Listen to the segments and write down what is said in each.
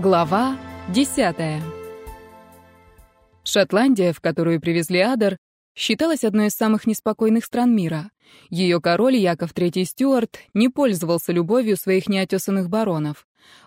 Глава 10. Шотландия, в которую привезли Адер, считалась одной из самых неспокойных стран мира. Ее король Яков III Стюарт не пользовался любовью своих неотесанных баронов.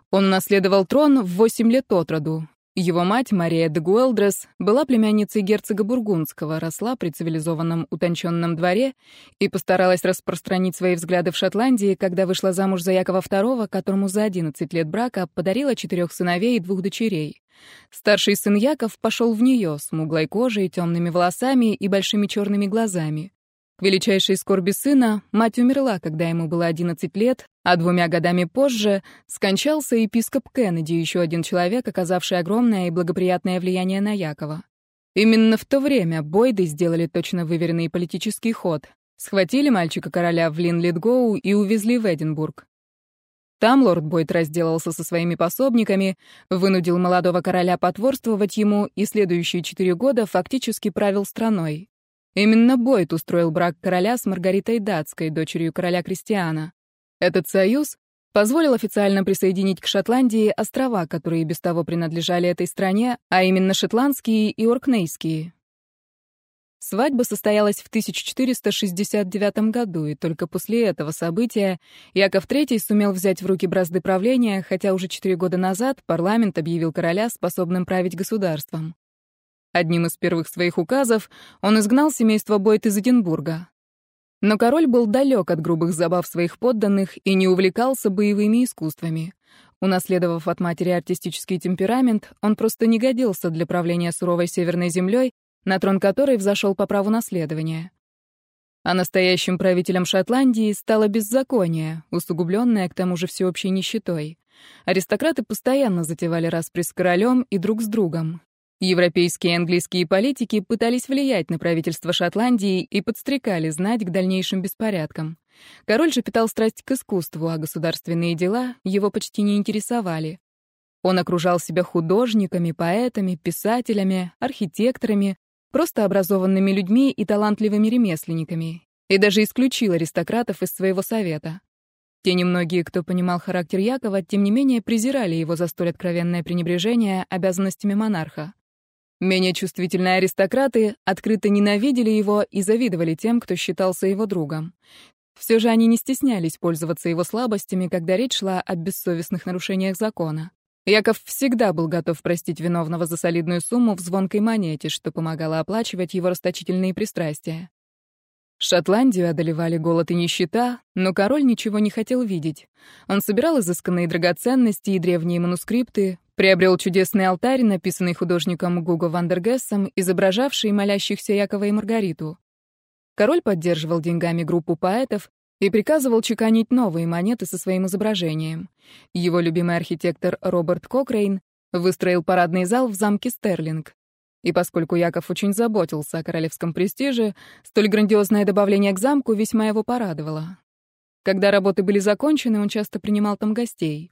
Он наследовал трон в 8 лет от роду, его мать, Мария де Гуэлдрес, была племянницей герцога Бургундского, росла при цивилизованном утонченном дворе и постаралась распространить свои взгляды в Шотландии, когда вышла замуж за Якова II, которому за 11 лет брака подарила четырех сыновей и двух дочерей. Старший сын Яков пошел в нее, смуглой кожей, темными волосами и большими черными глазами. Величайшей скорби сына мать умерла, когда ему было 11 лет, а двумя годами позже скончался епископ Кеннеди, еще один человек, оказавший огромное и благоприятное влияние на Якова. Именно в то время Бойды сделали точно выверенный политический ход. Схватили мальчика-короля в Линлитгоу и увезли в Эдинбург. Там лорд Бойд разделался со своими пособниками, вынудил молодого короля потворствовать ему и следующие четыре года фактически правил страной. Именно Бойд устроил брак короля с Маргаритой Датской, дочерью короля Кристиана. Этот союз позволил официально присоединить к Шотландии острова, которые без того принадлежали этой стране, а именно шотландские и оркнейские. Свадьба состоялась в 1469 году, и только после этого события Яков III сумел взять в руки бразды правления, хотя уже четыре года назад парламент объявил короля способным править государством. Одним из первых своих указов он изгнал семейство Бойт из Эдинбурга. Но король был далек от грубых забав своих подданных и не увлекался боевыми искусствами. Унаследовав от матери артистический темперамент, он просто не годился для правления суровой северной землей, на трон которой взошел по праву наследования. А настоящим правителем Шотландии стало беззаконие, усугубленное к тому же всеобщей нищетой. Аристократы постоянно затевали распри с королем и друг с другом. Европейские и английские политики пытались влиять на правительство Шотландии и подстрекали знать к дальнейшим беспорядкам. Король же питал страсть к искусству, а государственные дела его почти не интересовали. Он окружал себя художниками, поэтами, писателями, архитекторами, просто образованными людьми и талантливыми ремесленниками, и даже исключил аристократов из своего совета. Те немногие, кто понимал характер Якова, тем не менее презирали его за столь откровенное пренебрежение обязанностями монарха. Менее чувствительные аристократы открыто ненавидели его и завидовали тем, кто считался его другом. Все же они не стеснялись пользоваться его слабостями, когда речь шла о бессовестных нарушениях закона. Яков всегда был готов простить виновного за солидную сумму в звонкой монете, что помогало оплачивать его расточительные пристрастия. Шотландию одолевали голод и нищета, но король ничего не хотел видеть. Он собирал изысканные драгоценности и древние манускрипты, Приобрел чудесный алтарь, написанный художником Гуго Вандергессом, изображавший молящихся Якова и Маргариту. Король поддерживал деньгами группу поэтов и приказывал чеканить новые монеты со своим изображением. Его любимый архитектор Роберт Кокрейн выстроил парадный зал в замке Стерлинг. И поскольку Яков очень заботился о королевском престиже, столь грандиозное добавление к замку весьма его порадовало. Когда работы были закончены, он часто принимал там гостей.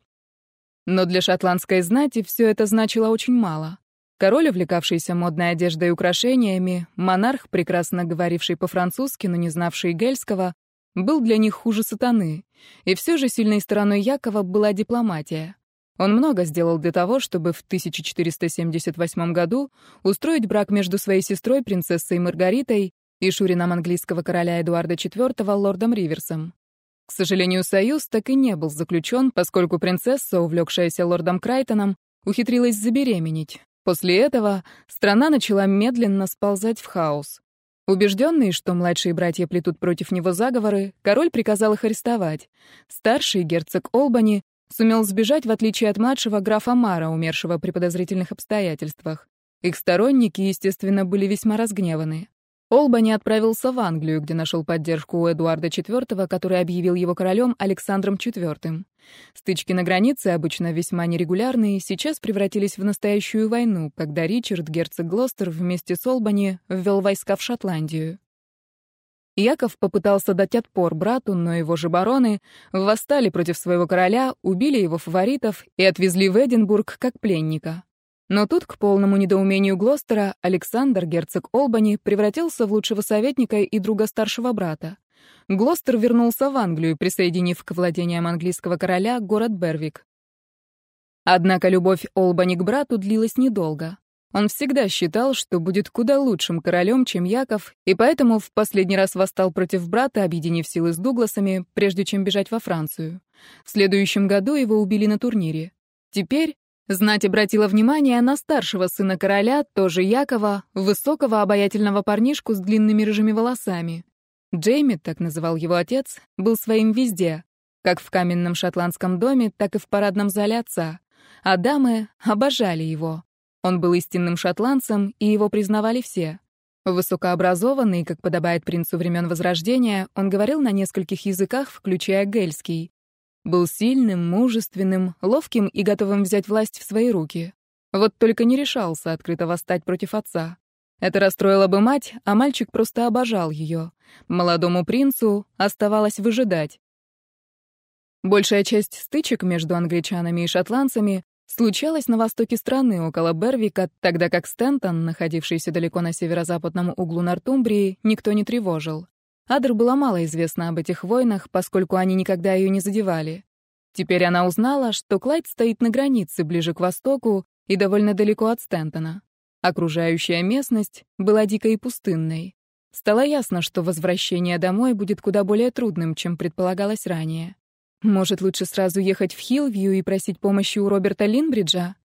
Но для шотландской знати все это значило очень мало. Король, увлекавшийся модной одеждой и украшениями, монарх, прекрасно говоривший по-французски, но не знавший гельского, был для них хуже сатаны. И все же сильной стороной Якова была дипломатия. Он много сделал для того, чтобы в 1478 году устроить брак между своей сестрой, принцессой Маргаритой, и шурином английского короля Эдуарда IV, лордом Риверсом. К сожалению, союз так и не был заключен, поскольку принцесса, увлекшаяся лордом Крайтоном, ухитрилась забеременеть. После этого страна начала медленно сползать в хаос. Убежденный, что младшие братья плетут против него заговоры, король приказал их арестовать. Старший герцог Олбани сумел сбежать, в отличие от младшего графа Мара, умершего при подозрительных обстоятельствах. Их сторонники, естественно, были весьма разгневаны. Олбани отправился в Англию, где нашел поддержку у Эдуарда IV, который объявил его королем Александром IV. Стычки на границе, обычно весьма нерегулярные, сейчас превратились в настоящую войну, когда Ричард, герцог Глостер, вместе с Олбани ввел войска в Шотландию. Яков попытался дать отпор брату, но его же бароны восстали против своего короля, убили его фаворитов и отвезли в Эдинбург как пленника. Но тут, к полному недоумению Глостера, Александр, герцог Олбани, превратился в лучшего советника и друга старшего брата. Глостер вернулся в Англию, присоединив к владениям английского короля город Бервик. Однако любовь Олбани к брату длилась недолго. Он всегда считал, что будет куда лучшим королем, чем Яков, и поэтому в последний раз восстал против брата, объединив силы с Дугласами, прежде чем бежать во Францию. В следующем году его убили на турнире. Теперь знать обратила внимание на старшего сына короля, тоже Якова, высокого обаятельного парнишку с длинными рыжими волосами. Джейми, так называл его отец, был своим везде, как в каменном шотландском доме, так и в парадном зале отца. А дамы обожали его. Он был истинным шотландцем, и его признавали все. Высокообразованный, как подобает принцу времен Возрождения, он говорил на нескольких языках, включая гельский. Был сильным, мужественным, ловким и готовым взять власть в свои руки. Вот только не решался открыто восстать против отца. Это расстроило бы мать, а мальчик просто обожал ее. Молодому принцу оставалось выжидать. Большая часть стычек между англичанами и шотландцами случалось на востоке страны, около Бервика, тогда как Стентон, находившийся далеко на северо-западном углу Нортумбрии, никто не тревожил. Адр было мало известно об этих войнах, поскольку они никогда ее не задевали. Теперь она узнала, что Клайд стоит на границе, ближе к востоку и довольно далеко от Стентона. Окружающая местность была дикой и пустынной. Стало ясно, что возвращение домой будет куда более трудным, чем предполагалось ранее. Может, лучше сразу ехать в Хилвью и просить помощи у Роберта Линбриджа?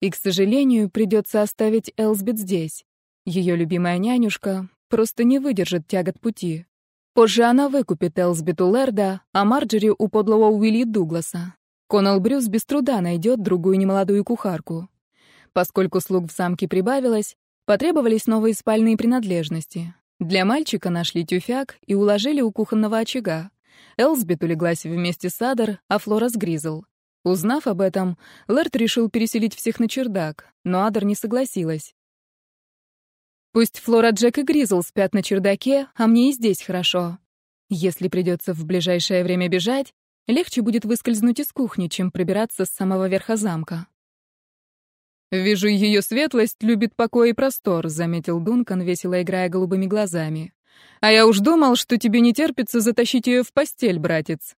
И, к сожалению, придется оставить Элсбет здесь. Ее любимая нянюшка просто не выдержит тягот пути. Позже она выкупит Элсбет у Лерда, а Марджери у подлого Уилли Дугласа. Конал Брюс без труда найдет другую немолодую кухарку. Поскольку слуг в замке прибавилось, потребовались новые спальные принадлежности. Для мальчика нашли тюфяк и уложили у кухонного очага. Элсбет улеглась вместе с Адер, а Флора с. Узнав об этом, Лэрт решил переселить всех на чердак, но Адер не согласилась. «Пусть Флора, Джек и Гризл спят на чердаке, а мне и здесь хорошо. Если придется в ближайшее время бежать, легче будет выскользнуть из кухни, чем пробираться с самого верха замка». «Вижу, ее светлость любит покой и простор», — заметил Дункан, весело играя голубыми глазами. А я уж думал, что тебе не терпится затащить ее в постель, братец.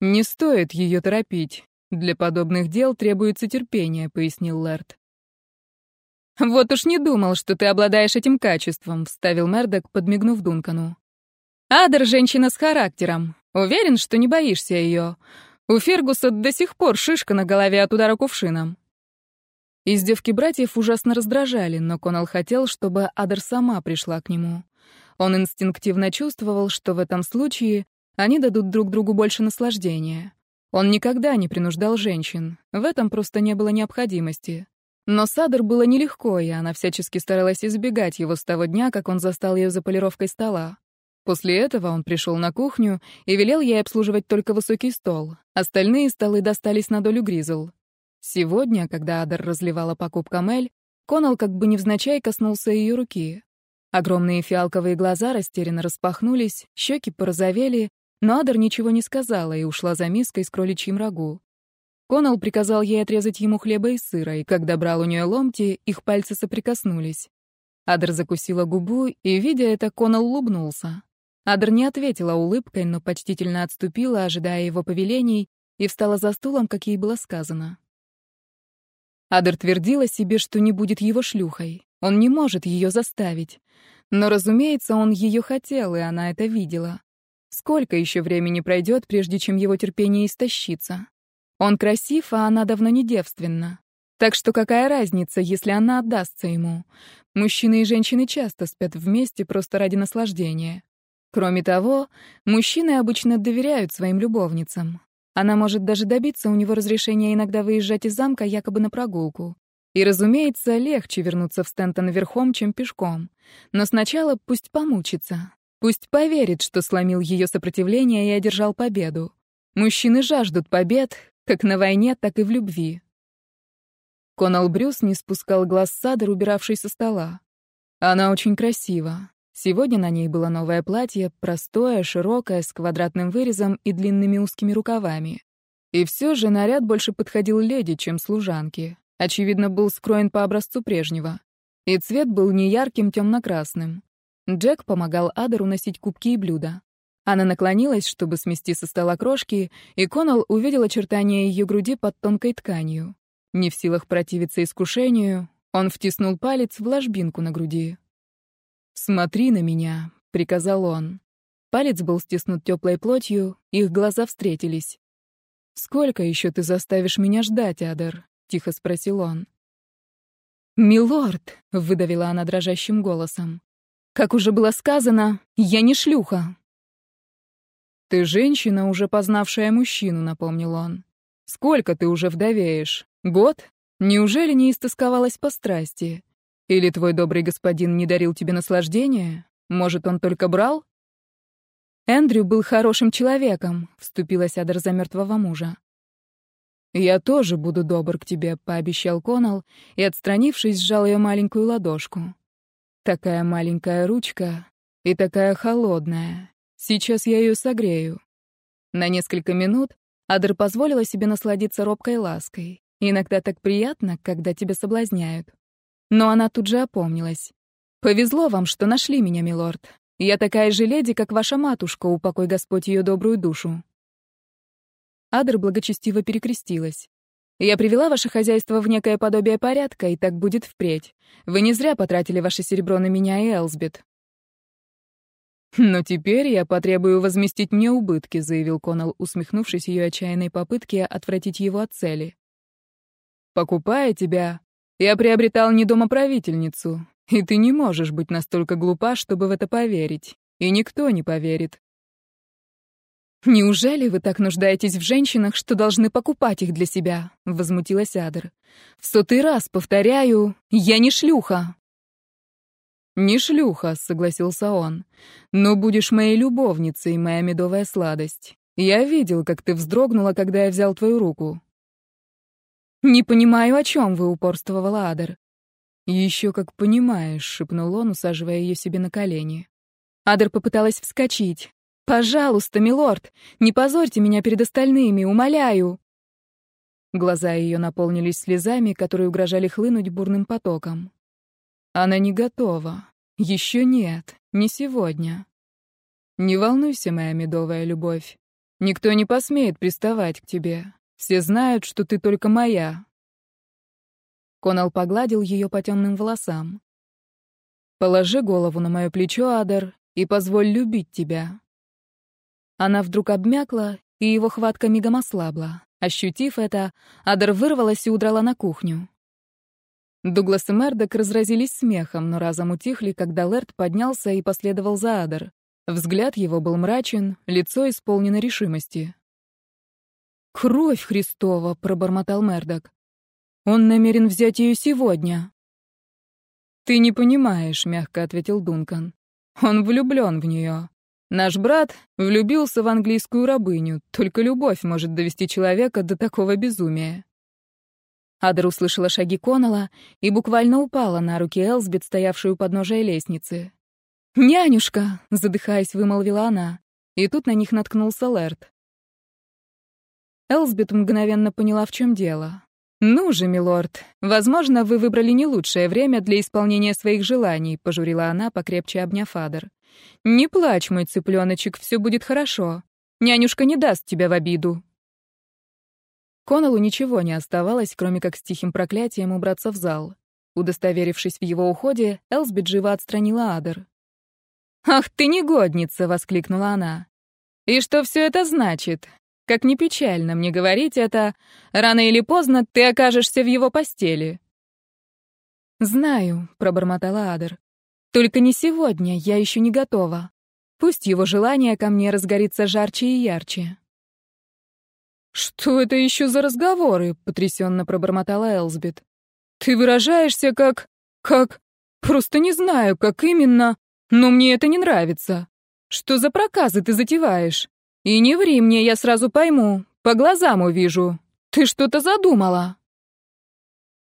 Не стоит ее торопить. Для подобных дел требуется терпение, пояснил Лэрд. Вот уж не думал, что ты обладаешь этим качеством, вставил Мердок, подмигнув Дункану. Адер — женщина с характером. Уверен, что не боишься ее. У Фергуса до сих пор шишка на голове от удара кувшином. Издевки братьев ужасно раздражали, но Конал хотел, чтобы Адер сама пришла к нему. Он инстинктивно чувствовал, что в этом случае они дадут друг другу больше наслаждения. Он никогда не принуждал женщин, в этом просто не было необходимости. Но Садр было нелегко, и она всячески старалась избегать его с того дня, как он застал ее за полировкой стола. После этого он пришел на кухню и велел ей обслуживать только высокий стол. Остальные столы достались на долю Гризл. Сегодня, когда Адер разливала покупкам Эль, Конал как бы невзначай коснулся ее руки. Огромные фиалковые глаза растерянно распахнулись, щеки порозовели, но Адер ничего не сказала и ушла за миской с кроличьим рагу. Конал приказал ей отрезать ему хлеба и сыра, и когда брал у нее ломти, их пальцы соприкоснулись. Адер закусила губу, и, видя это, Конал улыбнулся. Адер не ответила улыбкой, но почтительно отступила, ожидая его повелений, и встала за стулом, как ей было сказано. Адер твердила себе, что не будет его шлюхой. Он не может ее заставить. Но, разумеется, он ее хотел, и она это видела. Сколько еще времени пройдет, прежде чем его терпение истощится? Он красив, а она давно не девственна. Так что какая разница, если она отдастся ему? Мужчины и женщины часто спят вместе просто ради наслаждения. Кроме того, мужчины обычно доверяют своим любовницам. Она может даже добиться у него разрешения иногда выезжать из замка якобы на прогулку. И, разумеется, легче вернуться в Стентон верхом, чем пешком. Но сначала пусть помучится. Пусть поверит, что сломил ее сопротивление и одержал победу. Мужчины жаждут побед, как на войне, так и в любви. Конал Брюс не спускал глаз Садер, убиравший со стола. Она очень красива. Сегодня на ней было новое платье, простое, широкое, с квадратным вырезом и длинными узкими рукавами. И все же наряд больше подходил леди, чем служанке очевидно, был скроен по образцу прежнего. И цвет был не ярким темно-красным. Джек помогал Адеру носить кубки и блюда. Она наклонилась, чтобы смести со стола крошки, и Коннелл увидел очертания ее груди под тонкой тканью. Не в силах противиться искушению, он втиснул палец в ложбинку на груди. «Смотри на меня», — приказал он. Палец был стиснут теплой плотью, их глаза встретились. «Сколько еще ты заставишь меня ждать, Адер?» — тихо спросил он. «Милорд», — выдавила она дрожащим голосом, — «как уже было сказано, я не шлюха». «Ты женщина, уже познавшая мужчину», — напомнил он. «Сколько ты уже вдовеешь? Год? Неужели не истосковалась по страсти? Или твой добрый господин не дарил тебе наслаждения? Может, он только брал?» «Эндрю был хорошим человеком», — вступилась Адер за мертвого мужа. «Я тоже буду добр к тебе», — пообещал Конал и, отстранившись, сжал ее маленькую ладошку. «Такая маленькая ручка и такая холодная. Сейчас я ее согрею». На несколько минут Адер позволила себе насладиться робкой лаской. Иногда так приятно, когда тебя соблазняют. Но она тут же опомнилась. «Повезло вам, что нашли меня, милорд. Я такая же леди, как ваша матушка, упокой Господь ее добрую душу». Адер благочестиво перекрестилась. «Я привела ваше хозяйство в некое подобие порядка, и так будет впредь. Вы не зря потратили ваше серебро на меня и Элсбет. «Но теперь я потребую возместить мне убытки», — заявил Коннелл, усмехнувшись ее отчаянной попытке отвратить его от цели. «Покупая тебя, я приобретал не домоправительницу, и ты не можешь быть настолько глупа, чтобы в это поверить. И никто не поверит». «Неужели вы так нуждаетесь в женщинах, что должны покупать их для себя?» — возмутилась Адер. «В сотый раз повторяю, я не шлюха!» «Не шлюха», — согласился он. «Но будешь моей любовницей, моя медовая сладость. Я видел, как ты вздрогнула, когда я взял твою руку». «Не понимаю, о чем вы», — упорствовала Адер. «Еще как понимаешь», — шепнул он, усаживая ее себе на колени. Адер попыталась вскочить. «Пожалуйста, милорд, не позорьте меня перед остальными, умоляю!» Глаза ее наполнились слезами, которые угрожали хлынуть бурным потоком. Она не готова. Еще нет, не сегодня. Не волнуйся, моя медовая любовь. Никто не посмеет приставать к тебе. Все знают, что ты только моя. Конал погладил ее по темным волосам. Положи голову на мое плечо, Адар, и позволь любить тебя. Она вдруг обмякла, и его хватка мигом ослабла. Ощутив это, Адар вырвалась и удрала на кухню. Дуглас и Мердок разразились смехом, но разом утихли, когда Лэрд поднялся и последовал за Адер. Взгляд его был мрачен, лицо исполнено решимости. «Кровь Христова!» — пробормотал Мердок. «Он намерен взять ее сегодня». «Ты не понимаешь», — мягко ответил Дункан. «Он влюблен в нее. Наш брат влюбился в английскую рабыню, только любовь может довести человека до такого безумия». Адер услышала шаги Коннелла и буквально упала на руки Элсбет, стоявшую у подножия лестницы. «Нянюшка!» — задыхаясь, вымолвила она. И тут на них наткнулся Лэрд. Элсбет мгновенно поняла, в чем дело. «Ну же, милорд, возможно, вы выбрали не лучшее время для исполнения своих желаний», — пожурила она, покрепче обняв Адер. «Не плачь, мой цыпленочек, все будет хорошо. Нянюшка не даст тебя в обиду». Коннеллу ничего не оставалось, кроме как с тихим проклятием убраться в зал. Удостоверившись в его уходе, Элсбет живо отстранила Адер. «Ах ты негодница!» — воскликнула она. «И что все это значит? Как не печально мне говорить это, рано или поздно ты окажешься в его постели». «Знаю», — пробормотала Адер. «Только не сегодня, я еще не готова. Пусть его желание ко мне разгорится жарче и ярче». «Что это еще за разговоры?» — потрясенно пробормотала Элсбет. «Ты выражаешься как... как... просто не знаю, как именно, но мне это не нравится. Что за проказы ты затеваешь? И не ври мне, я сразу пойму, по глазам увижу. Ты что-то задумала?»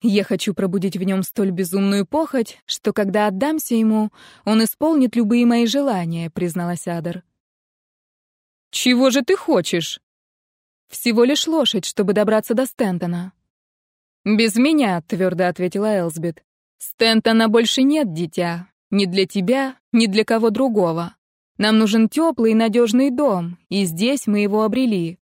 Я хочу пробудить в нем столь безумную похоть, что когда отдамся ему, он исполнит любые мои желания, призналась Адер. Чего же ты хочешь? Всего лишь лошадь, чтобы добраться до Стентона. «Без меня», — твердо ответила Элсбет. «Стентона больше нет, дитя. Ни для тебя, ни для кого другого. Нам нужен теплый и надежный дом, и здесь мы его обрели.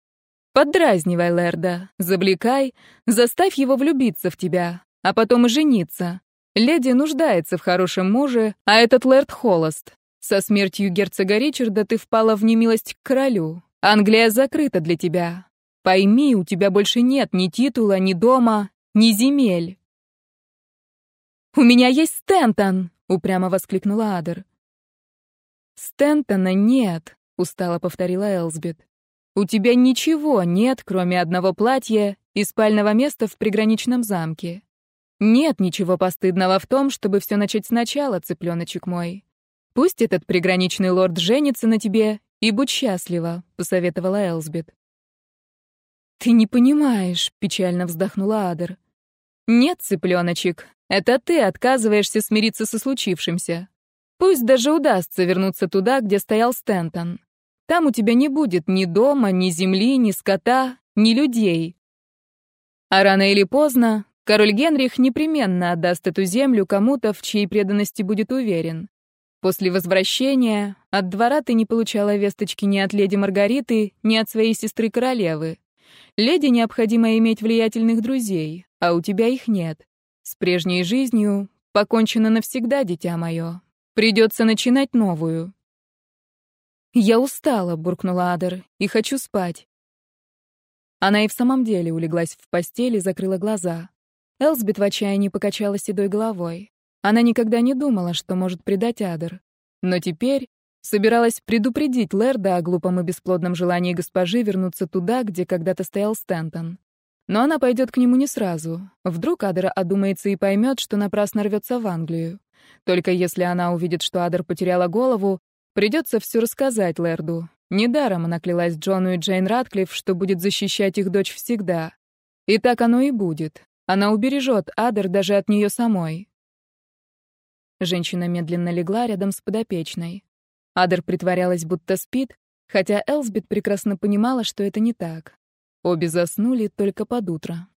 Поддразнивай Лерда, завлекай, заставь его влюбиться в тебя, а потом и жениться. Леди нуждается в хорошем муже, а этот Лэрд холост. Со смертью герцога Ричарда ты впала в немилость к королю. Англия закрыта для тебя. Пойми, у тебя больше нет ни титула, ни дома, ни земель. «У меня есть Стентон!» — упрямо воскликнула Адер. «Стентона нет», — устало повторила Элсбет. «У тебя ничего нет, кроме одного платья и спального места в приграничном замке. Нет ничего постыдного в том, чтобы все начать сначала, цыпленочек мой. Пусть этот приграничный лорд женится на тебе и будь счастлива», — посоветовала Элсбет. «Ты не понимаешь», — печально вздохнула Адер. «Нет, цыпленочек, это ты отказываешься смириться со случившимся. Пусть даже удастся вернуться туда, где стоял Стентон. Там у тебя не будет ни дома, ни земли, ни скота, ни людей. А рано или поздно король Генрих непременно отдаст эту землю кому-то, в чьей преданности будет уверен. После возвращения от двора ты не получала весточки ни от леди Маргариты, ни от своей сестры-королевы. Леди необходимо иметь влиятельных друзей, а у тебя их нет. С прежней жизнью покончено навсегда, дитя мое. Придется начинать новую. «Я устала», — буркнула Адер, — «и хочу спать». Она и в самом деле улеглась в постель и закрыла глаза. Элсбет в отчаянии покачала седой головой. Она никогда не думала, что может предать Адер. Но теперь собиралась предупредить Лерда о глупом и бесплодном желании госпожи вернуться туда, где когда-то стоял Стентон. Но она пойдет к нему не сразу. Вдруг Адер одумается и поймет, что напрасно рвется в Англию. Только если она увидит, что Адер потеряла голову, придется все рассказать Лерду. Недаром она клялась Джону и Джейн Ратклифф, что будет защищать их дочь всегда. И так оно и будет. Она убережет Адер даже от нее самой. Женщина медленно легла рядом с подопечной. Адер притворялась, будто спит, хотя Элсбет прекрасно понимала, что это не так. Обе заснули только под утро.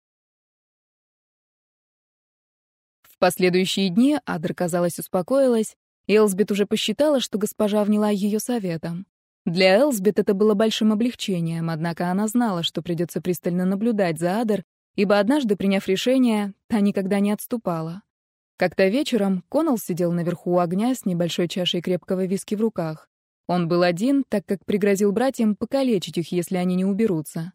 последующие дни Адр, казалось, успокоилась, Элсбет уже посчитала, что госпожа вняла ее советом. Для Элсбет это было большим облегчением, однако она знала, что придется пристально наблюдать за Адр, ибо однажды, приняв решение, та никогда не отступала. Как-то вечером Коннелл сидел наверху у огня с небольшой чашей крепкого виски в руках. Он был один, так как пригрозил братьям покалечить их, если они не уберутся.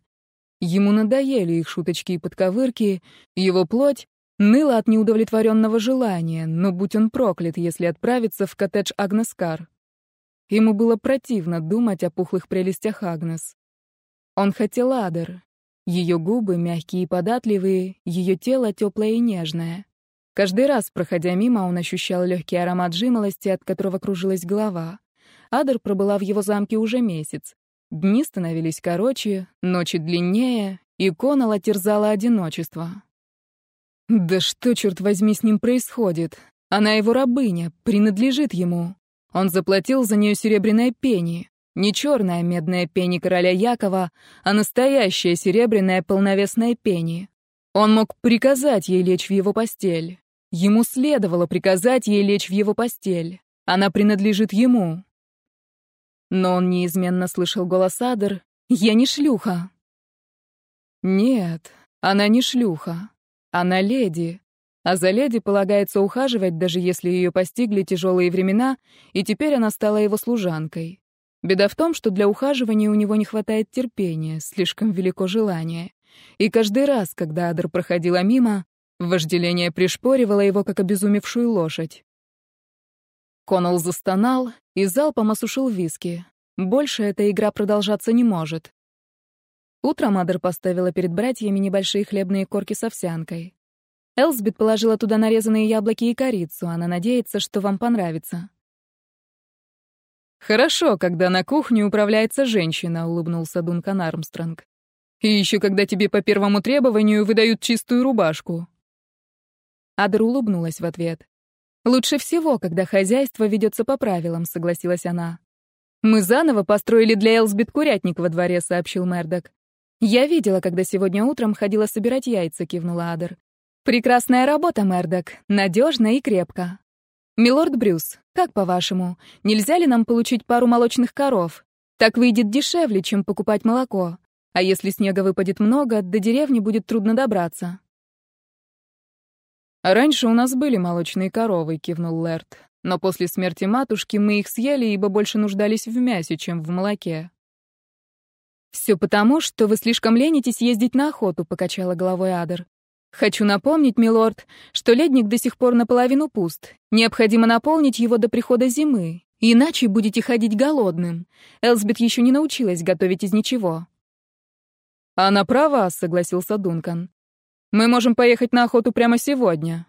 Ему надоели их шуточки и подковырки, его плоть Ныло от неудовлетворенного желания, но будь он проклят, если отправиться в коттедж Агнес Кар. Ему было противно думать о пухлых прелестях Агнес. Он хотел Адер. Ее губы мягкие и податливые, ее тело теплое и нежное. Каждый раз, проходя мимо, он ощущал легкий аромат жимолости, от которого кружилась голова. Адер пробыла в его замке уже месяц. Дни становились короче, ночи длиннее, и Конала терзала одиночество. Да что, черт возьми, с ним происходит? Она его рабыня, принадлежит ему. Он заплатил за нее серебряное пени. Не черная медная пени короля Якова, а настоящая серебряная полновесная пени. Он мог приказать ей лечь в его постель. Ему следовало приказать ей лечь в его постель. Она принадлежит ему. Но он неизменно слышал голос Адер «Я не шлюха». Нет, она не шлюха. Она леди. А за леди полагается ухаживать, даже если ее постигли тяжелые времена, и теперь она стала его служанкой. Беда в том, что для ухаживания у него не хватает терпения, слишком велико желание. И каждый раз, когда Адр проходила мимо, вожделение пришпоривало его, как обезумевшую лошадь. Коннелл застонал и залпом осушил виски. Больше эта игра продолжаться не может. Утром Адер поставила перед братьями небольшие хлебные корки с овсянкой. Элсбет положила туда нарезанные яблоки и корицу. Она надеется, что вам понравится. «Хорошо, когда на кухне управляется женщина», — улыбнулся Дункан Армстронг. «И еще когда тебе по первому требованию выдают чистую рубашку». Адер улыбнулась в ответ. «Лучше всего, когда хозяйство ведется по правилам», — согласилась она. «Мы заново построили для Элсбет курятник во дворе», — сообщил Мердок. «Я видела, когда сегодня утром ходила собирать яйца», — кивнула Адер. «Прекрасная работа, Мердок. Надежно и крепко. Милорд Брюс, Как по-вашему, нельзя ли нам получить пару молочных коров? Так выйдет дешевле, чем покупать молоко. А если снега выпадет много, до деревни будет трудно добраться. «Раньше у нас были молочные коровы», — кивнул Лэрт. «Но после смерти матушки мы их съели, ибо больше нуждались в мясе, чем в молоке». «Все потому, что вы слишком ленитесь ездить на охоту», — покачала головой Адер. «Хочу напомнить, милорд, что ледник до сих пор наполовину пуст. Необходимо наполнить его до прихода зимы, иначе будете ходить голодным. Элсбет еще не научилась готовить из ничего». «Она права», — согласился Дункан. «Мы можем поехать на охоту прямо сегодня».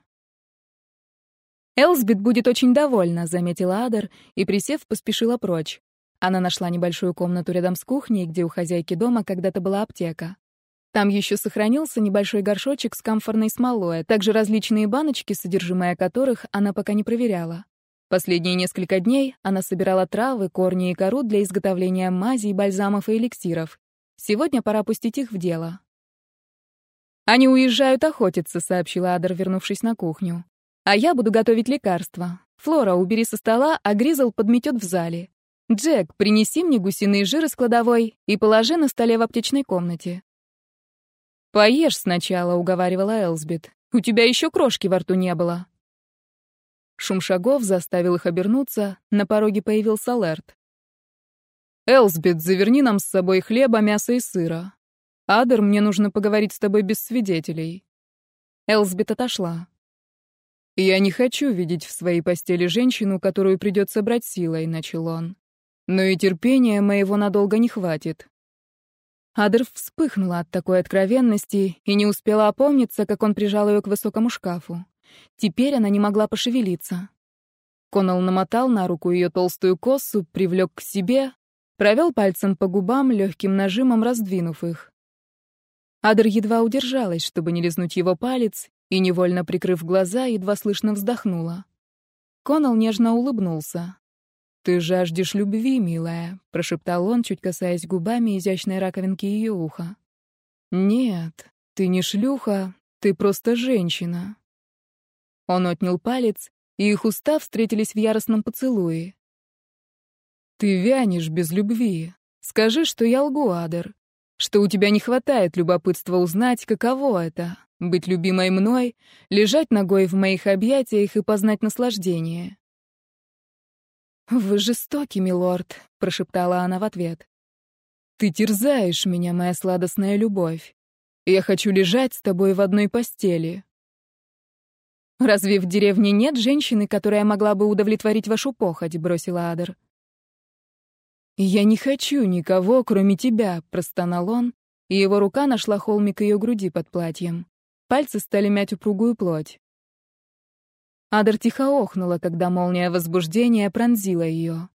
«Элсбет будет очень довольна», — заметила Адер и, присев, поспешила прочь. Она нашла небольшую комнату рядом с кухней, где у хозяйки дома когда-то была аптека. Там еще сохранился небольшой горшочек с камфорной смолой, а также различные баночки, содержимое которых она пока не проверяла. Последние несколько дней она собирала травы, корни и кору для изготовления мазей, бальзамов и эликсиров. Сегодня пора пустить их в дело. «Они уезжают охотиться», — сообщила Адер, вернувшись на кухню. «А я буду готовить лекарства. Флора, убери со стола, а Гризл подметет в зале. «Джек, принеси мне гусиный жир из кладовой и положи на столе в аптечной комнате». «Поешь сначала», — уговаривала Элсбет. «У тебя еще крошки во рту не было». Шум шагов заставил их обернуться, на пороге появился Лерт. «Элсбет, заверни нам с собой хлеба, мяса и сыра. Адер, мне нужно поговорить с тобой без свидетелей». Элсбет отошла. «Я не хочу видеть в своей постели женщину, которую придется брать силой», — начал он. Но и терпения моего надолго не хватит. Адер вспыхнула от такой откровенности и не успела опомниться, как он прижал ее к высокому шкафу. Теперь она не могла пошевелиться. Коннелл намотал на руку ее толстую косу, привлек к себе, провел пальцем по губам, легким нажимом раздвинув их. Адер едва удержалась, чтобы не лизнуть его палец, и, невольно прикрыв глаза, едва слышно вздохнула. Коннелл нежно улыбнулся. «Ты жаждешь любви, милая», — прошептал он, чуть касаясь губами изящной раковинки ее уха. «Нет, ты не шлюха, ты просто женщина». Он отнял палец, и их уста встретились в яростном поцелуе. «Ты вянешь без любви. Скажи, что я лгу, Адер, что у тебя не хватает любопытства узнать, каково это — быть любимой мной, лежать ногой в моих объятиях и познать наслаждение. «Вы жестоки, милорд», — прошептала она в ответ. «Ты терзаешь меня, моя сладостная любовь. Я хочу лежать с тобой в одной постели». «Разве в деревне нет женщины, которая могла бы удовлетворить вашу похоть?» — бросила Адер. «Я не хочу никого, кроме тебя», — простонал он, и его рука нашла холмик ее груди под платьем. Пальцы стали мять упругую плоть. Адер тихо охнула, когда молния возбуждения пронзила ее.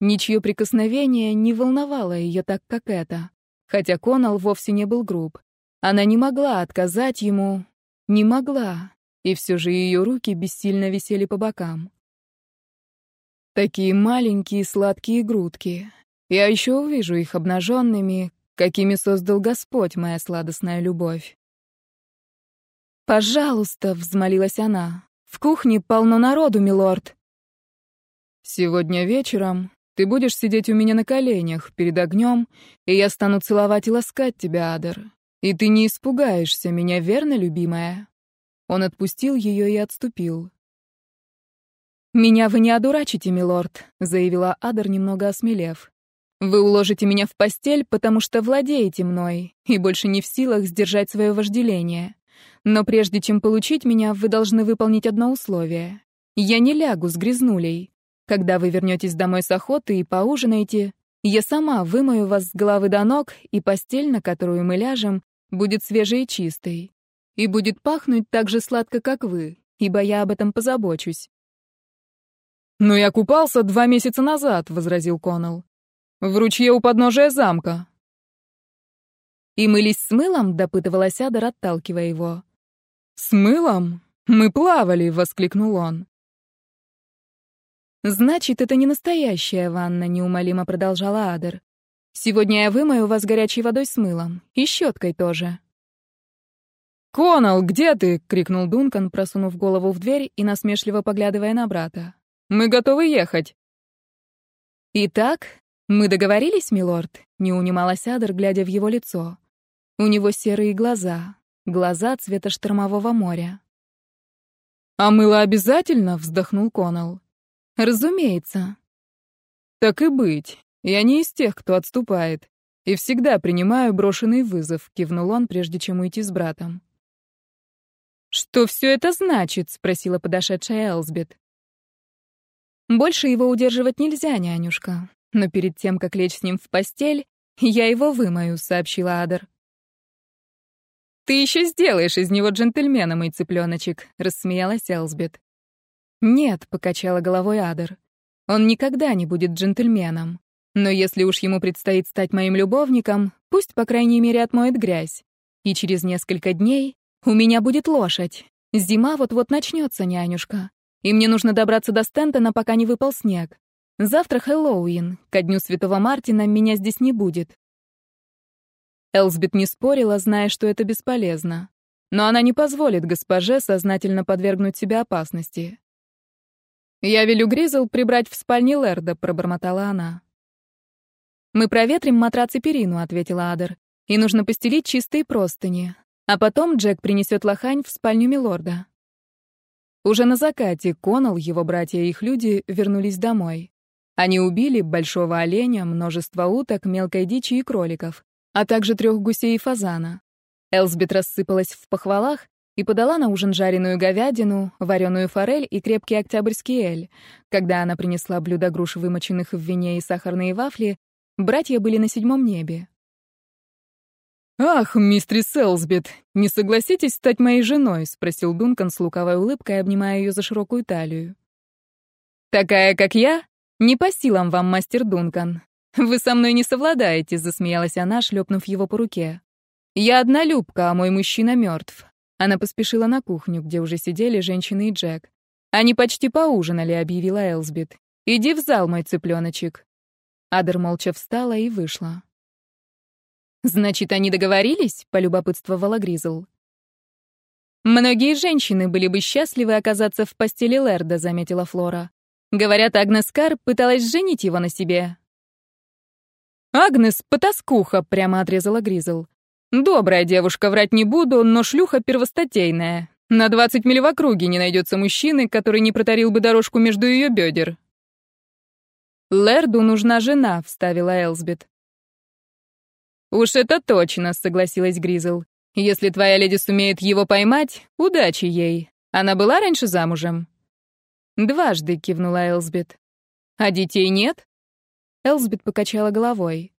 Ничье прикосновение не волновало ее так, как это. Хотя Конал вовсе не был груб. Она не могла отказать ему. Не могла. И все же ее руки бессильно висели по бокам. Такие маленькие сладкие грудки. Я еще увижу их обнаженными, какими создал Господь, моя сладостная любовь. «Пожалуйста», — взмолилась она, в кухне полно народу, милорд. Сегодня вечером ты будешь сидеть у меня на коленях перед огнем, и я стану целовать и ласкать тебя, Адер. И ты не испугаешься меня, верно, любимая?» Он отпустил ее и отступил. «Меня вы не одурачите, милорд», — заявила Адер, немного осмелев. «Вы уложите меня в постель, потому что владеете мной, и больше не в силах сдержать свое вожделение. Но прежде чем получить меня, вы должны выполнить одно условие. Я не лягу с грязнулей. Когда вы вернетесь домой с охоты и поужинаете, я сама вымою вас с головы до ног, и постель, на которую мы ляжем, будет свежей и чистой. И будет пахнуть так же сладко, как вы, ибо я об этом позабочусь. «Но я купался два месяца назад», — возразил Коннелл. «В ручье у подножия замка». «И мылись с мылом?» — допытывалась Адер, отталкивая его. «С мылом? Мы плавали!» — воскликнул он. «Значит, это не настоящая ванна», — неумолимо продолжала Адер. «Сегодня я вымою вас горячей водой с мылом. И щеткой тоже». «Конал, где ты?» — крикнул Дункан, просунув голову в дверь и насмешливо поглядывая на брата. Мы готовы ехать». «Итак, мы договорились, милорд?» — не унималась Адер, глядя в его лицо. У него серые глаза, глаза цвета штормового моря. «А мыло обязательно?» — вздохнул Коннелл. «Разумеется». «Так и быть. Я не из тех, кто отступает. И всегда принимаю брошенный вызов», — кивнул он, прежде чем уйти с братом. «Что все это значит?» — спросила подошедшая Элсбет. «Больше его удерживать нельзя, нянюшка. Но перед тем, как лечь с ним в постель, я его вымою», — сообщила Адер. «Ты еще сделаешь из него джентльмена, мой цыпленочек», — рассмеялась Элсбет. «Нет», — покачала головой Адер. «Он никогда не будет джентльменом. Но если уж ему предстоит стать моим любовником, пусть, по крайней мере, отмоет грязь. И через несколько дней у меня будет лошадь. Зима вот-вот начнется, нянюшка. И мне нужно добраться до Стентона, пока не выпал снег. Завтра Хэллоуин. Ко дню Святого Мартина меня здесь не будет. Элсбет не спорила, зная, что это бесполезно. Но она не позволит госпоже сознательно подвергнуть себя опасности. «Я велю Гризл прибрать в спальне Лерда», — пробормотала она. «Мы проветрим матрац и перину», — ответила Адер. «И нужно постелить чистые простыни. А потом Джек принесет лохань в спальню Милорда». Уже на закате Коннелл, его братья и их люди вернулись домой. Они убили большого оленя, множество уток, мелкой дичи и кроликов а также трех гусей и фазана. Элсбет рассыпалась в похвалах и подала на ужин жареную говядину, вареную форель и крепкий октябрьский эль. Когда она принесла блюдо груш, вымоченных в вине и сахарные вафли, братья были на седьмом небе. «Ах, мистрис Элсбет, не согласитесь стать моей женой?» — спросил Дункан с луковой улыбкой, обнимая ее за широкую талию. «Такая, как я? Не по силам вам, мастер Дункан. «Вы со мной не совладаете», — засмеялась она, шлепнув его по руке. «Я однолюбка, а мой мужчина мертв». Она поспешила на кухню, где уже сидели женщины и Джек. «Они почти поужинали», — объявила Элсбит. «Иди в зал, мой цыпленочек». Адер молча встала и вышла. «Значит, они договорились?» — полюбопытствовала Гризл. «Многие женщины были бы счастливы оказаться в постели Лерда», — заметила Флора. «Говорят, Агнес Кар пыталась женить его на себе, «Агнес — потаскуха», — прямо отрезала Гризл. «Добрая девушка, врать не буду, но шлюха первостатейная. На двадцать миль в округе не найдется мужчины, который не протарил бы дорожку между ее бедер». «Лерду нужна жена», — вставила Элсбет. «Уж это точно», — согласилась Гризл. «Если твоя леди сумеет его поймать, удачи ей. Она была раньше замужем?» «Дважды», — кивнула Элсбет. «А детей нет?» Элсбет покачала головой.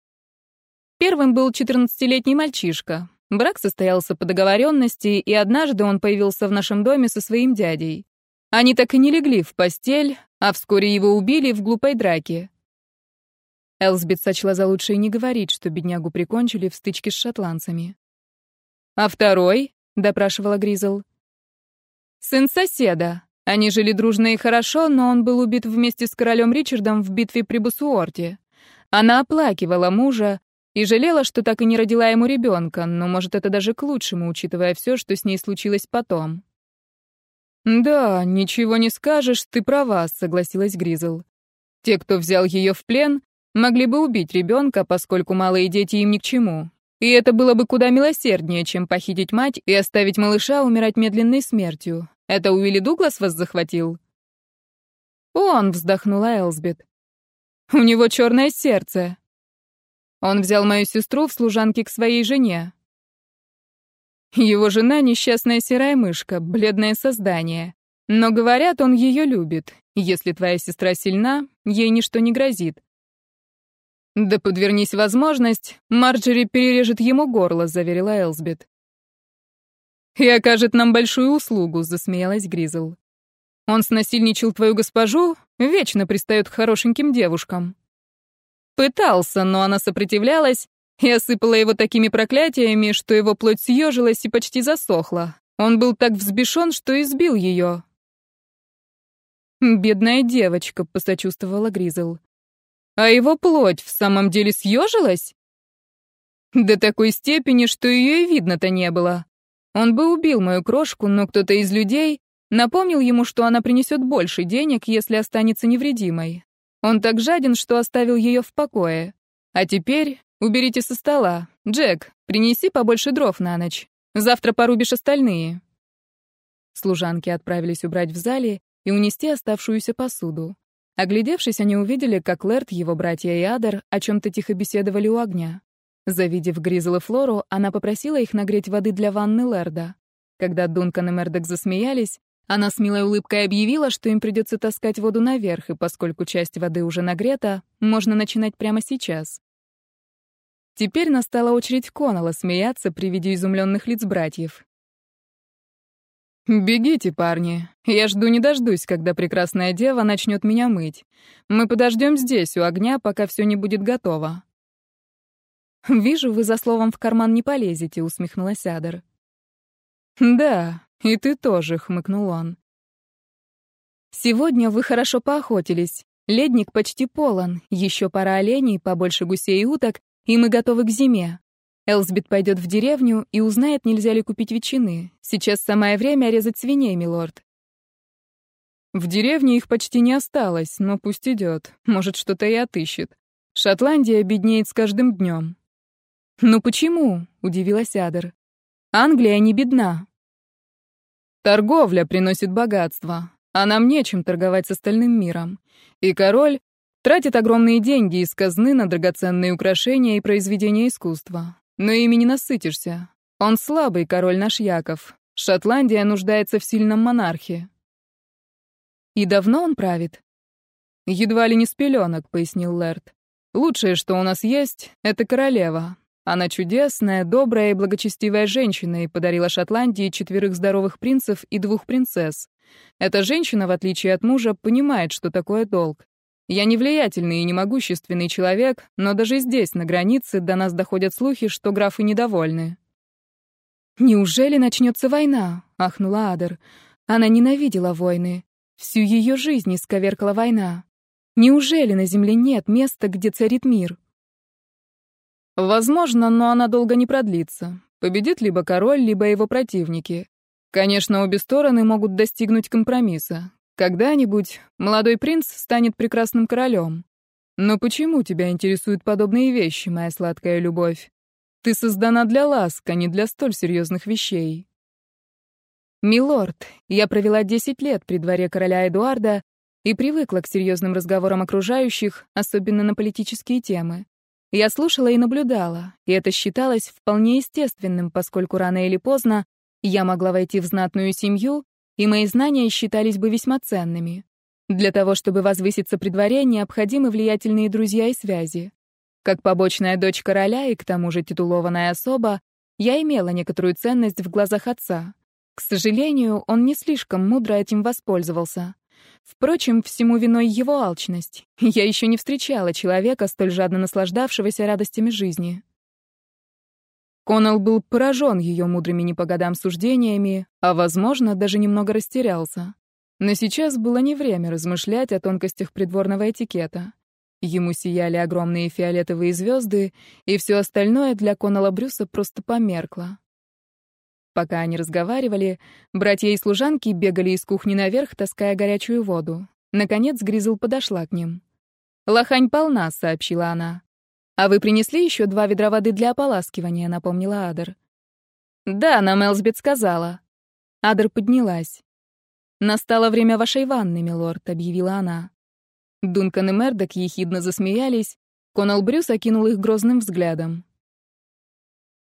Первым был 14-летний мальчишка. Брак состоялся по договоренности, и однажды он появился в нашем доме со своим дядей. Они так и не легли в постель, а вскоре его убили в глупой драке. Элсбет сочла за лучшее не говорить, что беднягу прикончили в стычке с шотландцами. «А второй?» — допрашивала Гризл. «Сын соседа. Они жили дружно и хорошо, но он был убит вместе с королем Ричардом в битве при Бусуорте. Она оплакивала мужа и жалела, что так и не родила ему ребенка, но, может, это даже к лучшему, учитывая все, что с ней случилось потом. «Да, ничего не скажешь, ты права», — согласилась Гризл. «Те, кто взял ее в плен, могли бы убить ребенка, поскольку малые дети им ни к чему. И это было бы куда милосерднее, чем похитить мать и оставить малыша умирать медленной смертью. Это Уилли Дуглас вас захватил?» «Он», — вздохнула Элсбет. «У него черное сердце. Он взял мою сестру в служанки к своей жене. Его жена — несчастная серая мышка, бледное создание. Но, говорят, он ее любит. Если твоя сестра сильна, ей ничто не грозит. «Да подвернись возможность, Марджери перережет ему горло», — заверила Элсбет. «И окажет нам большую услугу», — засмеялась Гризл. «Он снасильничал твою госпожу, вечно пристает к хорошеньким девушкам». Пытался, но она сопротивлялась и осыпала его такими проклятиями, что его плоть съежилась и почти засохла. Он был так взбешен, что избил ее. «Бедная девочка», — посочувствовала Гризл. «А его плоть в самом деле съежилась?» «До такой степени, что ее и видно-то не было. Он бы убил мою крошку, но кто-то из людей Напомнил ему, что она принесет больше денег, если останется невредимой. Он так жаден, что оставил ее в покое. А теперь уберите со стола. Джек, принеси побольше дров на ночь. Завтра порубишь остальные. Служанки отправились убрать в зале и унести оставшуюся посуду. Оглядевшись, они увидели, как Лэрд, его братья и Адер о чем-то тихо беседовали у огня. Завидев Гризел и Флору, она попросила их нагреть воды для ванны Лэрда. Когда Дункан и Мердок засмеялись, она с милой улыбкой объявила, что им придется таскать воду наверх, и поскольку часть воды уже нагрета, можно начинать прямо сейчас. Теперь настала очередь Коннелла смеяться при виде изумленных лиц братьев. «Бегите, парни. Я жду не дождусь, когда прекрасная дева начнет меня мыть. Мы подождем здесь, у огня, пока все не будет готово». «Вижу, вы за словом в карман не полезете», — усмехнулась Адер. «Да, и ты тоже», — хмыкнул он. «Сегодня вы хорошо поохотились. Ледник почти полон, еще пара оленей, побольше гусей и уток, и мы готовы к зиме. Элсбит пойдет в деревню и узнает, нельзя ли купить ветчины. Сейчас самое время резать свиней, милорд. В деревне их почти не осталось, но пусть идет. Может, что-то и отыщет. Шотландия беднеет с каждым днем. «Ну почему?» — удивилась Адер. «Англия не бедна». Торговля приносит богатство, а нам нечем торговать с остальным миром. И король тратит огромные деньги из казны на драгоценные украшения и произведения искусства. Но ими не насытишься. Он слабый, король наш Яков. Шотландия нуждается в сильном монархе. И давно он правит? Едва ли не с пеленок, пояснил Лэрд. Лучшее, что у нас есть, это королева. Она чудесная, добрая и благочестивая женщина и подарила Шотландии четверых здоровых принцев и двух принцесс. Эта женщина, в отличие от мужа, понимает, что такое долг. Я не влиятельный и не могущественный человек, но даже здесь, на границе, до нас доходят слухи, что графы недовольны. «Неужели начнется война?» — ахнула Адер. Она ненавидела войны. Всю ее жизнь исковеркала война. Неужели на земле нет места, где царит мир? Возможно, но она долго не продлится. Победит либо король, либо его противники. Конечно, обе стороны могут достигнуть компромисса. Когда-нибудь молодой принц станет прекрасным королем. Но почему тебя интересуют подобные вещи, моя сладкая любовь? Ты создана для ласк, а не для столь серьезных вещей. Милорд, я провела 10 лет при дворе короля Эдуарда и привыкла к серьезным разговорам окружающих, особенно на политические темы. Я слушала и наблюдала, и это считалось вполне естественным, поскольку рано или поздно я могла войти в знатную семью и мои знания считались бы весьма ценными. Для того, чтобы возвыситься при дворе, необходимы влиятельные друзья и связи. Как побочная дочь короля и к тому же титулованная особа, я имела некоторую ценность в глазах отца. К сожалению, он не слишком мудро этим воспользовался. Впрочем, всему виной его алчность. Я еще не встречала человека, столь жадно наслаждавшегося радостями жизни. Коннелл был поражен ее мудрыми не по годам суждениями, а, возможно, даже немного растерялся. Но сейчас было не время размышлять о тонкостях придворного этикета. Ему сияли огромные фиолетовые звезды, и все остальное для Коннелла Брюса просто померкло. Пока они разговаривали, братья и служанки бегали из кухни наверх, таская горячую воду. Наконец Гризл подошла к ним. «Лохань полна», — сообщила она. «А вы принесли еще два ведра воды для ополаскивания», — напомнила Адер. «Да, нам Элсбет сказала». Адер поднялась. «Настало время вашей ванны, милорд», — объявила она. Дункан и Мердок ехидно засмеялись. Конал Брюс окинул их грозным взглядом.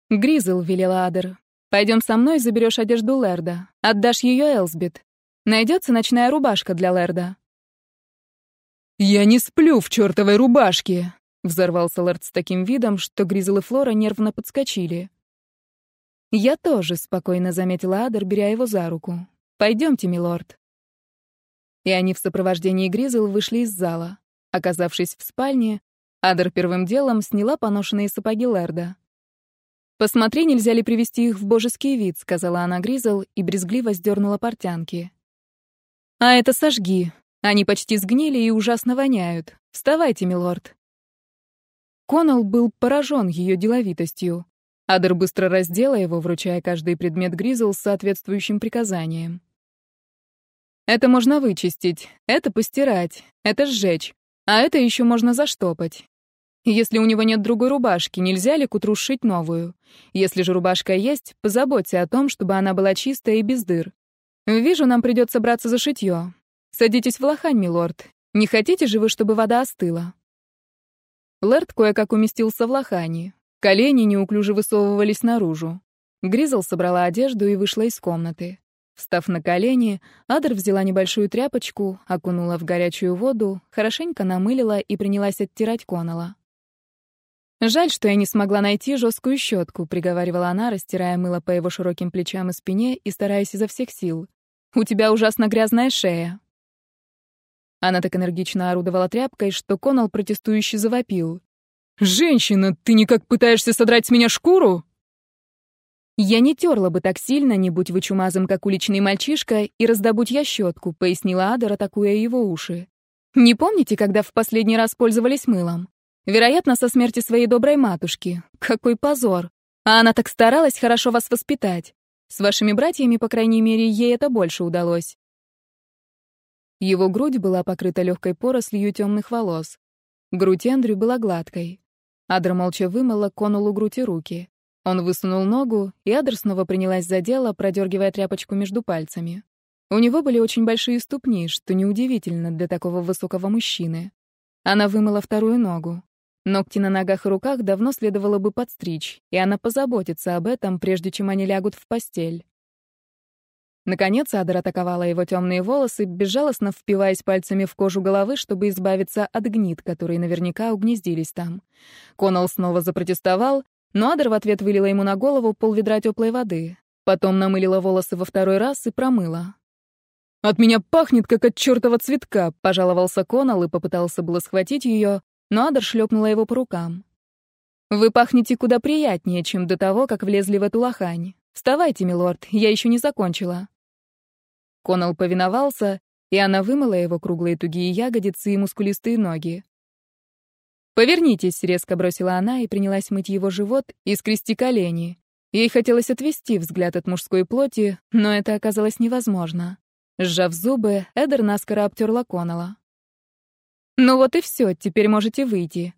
«Гризл», — велела Адер, — «пойдем со мной, заберешь одежду Лерда. Отдашь ее Элсбет. Найдется ночная рубашка для Лерда». «Я не сплю в чертовой рубашке», Взорвался лорд с таким видом, что Гризел и Флора нервно подскочили. «Я тоже», — спокойно заметила Адер, беря его за руку. «Пойдемте, милорд». И они в сопровождении Гризел вышли из зала. Оказавшись в спальне, Адер первым делом сняла поношенные сапоги Лерда. «Посмотри, нельзя ли привести их в божеский вид», — сказала она Гризел и брезгливо сдернула портянки. «А это сожги. Они почти сгнили и ужасно воняют. Вставайте, милорд». Коннелл был поражен ее деловитостью. Адер быстро раздела его, вручая каждый предмет Гризл с соответствующим приказанием. Это можно вычистить, это постирать, это сжечь, а это еще можно заштопать. Если у него нет другой рубашки, нельзя ли к утру сшить новую? Если же рубашка есть, позаботься о том, чтобы она была чистая и без дыр. Вижу, нам придется браться за шитье. Садитесь в лохань, милорд. Не хотите же вы, чтобы вода остыла?» Лэрд кое-как уместился в лохани. Колени неуклюже высовывались наружу. Гризл собрала одежду и вышла из комнаты. Встав на колени, Адр взяла небольшую тряпочку, окунула в горячую воду, хорошенько намылила и принялась оттирать Конала. «Жаль, что я не смогла найти жесткую щетку», — приговаривала она, растирая мыло по его широким плечам и спине и стараясь изо всех сил. «У тебя ужасно грязная шея». Она так энергично орудовала тряпкой, что Конал протестующе завопил. «Женщина, ты никак пытаешься содрать с меня шкуру?» «Я не терла бы так сильно, не будь вы чумазом, как уличный мальчишка, и раздобудь я щетку», — пояснила Адер, атакуя его уши. «Не помните, когда в последний раз пользовались мылом? Вероятно, со смерти своей доброй матушки. Какой позор. А она так старалась хорошо вас воспитать. С вашими братьями, по крайней мере, ей это больше удалось. Его грудь была покрыта легкой порослью темных волос. Грудь Эндрю была гладкой. Адр молча вымыла Конулу грудь и руки. Он высунул ногу, и Адр снова принялась за дело, продергивая тряпочку между пальцами. У него были очень большие ступни, что неудивительно для такого высокого мужчины. Она вымыла вторую ногу. Ногти на ногах и руках давно следовало бы подстричь, и она позаботится об этом, прежде чем они лягут в постель. Наконец Адер атаковала его темные волосы, безжалостно впиваясь пальцами в кожу головы, чтобы избавиться от гнит, которые наверняка угнездились там. Конал снова запротестовал, но Адер в ответ вылила ему на голову полведра теплой воды. Потом намылила волосы во второй раз и промыла. «От меня пахнет, как от чертова цветка», — пожаловался Конал и попытался было схватить ее, но Адер шлепнула его по рукам. «Вы пахнете куда приятнее, чем до того, как влезли в эту лохань. Вставайте, милорд, я еще не закончила». Конал повиновался, и она вымыла его круглые тугие ягодицы и мускулистые ноги. «Повернитесь», — резко бросила она и принялась мыть его живот и скрести колени. Ей хотелось отвести взгляд от мужской плоти, но это оказалось невозможно. Сжав зубы, Эдер наскоро обтерла Конала. «Ну вот и все, теперь можете выйти».